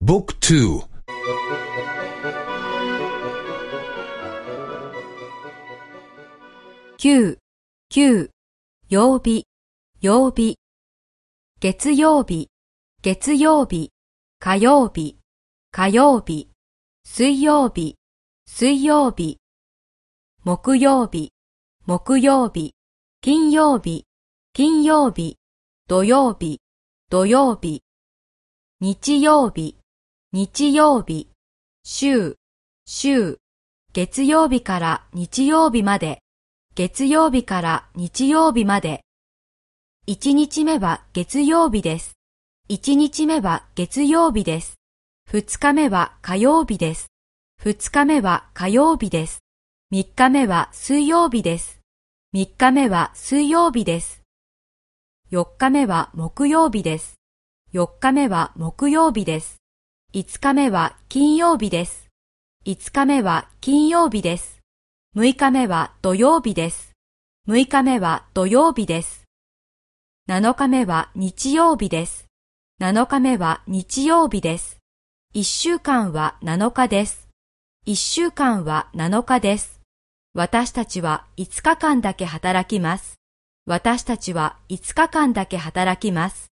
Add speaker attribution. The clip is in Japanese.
Speaker 1: บุ๊กทู
Speaker 2: 九、九、曜日、曜日、月曜日、月曜日、火曜日、火曜日、水曜日、水曜日、木曜日、木曜日、金曜日、金曜日、土曜日、土曜日、日曜日、 日曜日、週、週、月曜日から日曜日まで、月曜日から日曜日まで。1日目は月曜日です。1日目は月曜日です。2日目は火曜日です。2日目は火曜日です。3日目は水曜日です。3日目は水曜日です。4日目は木曜日です。4日目は木曜日です。5日目は金曜日です。5日目は金曜日です。6日目は土曜日です。6日目は土曜日です。7日目は日曜日です。7日目は日曜日です。1週間は7日です。1週間は7日です。私たちは5日間だけ働きます。私たちは5日間だけ働きます。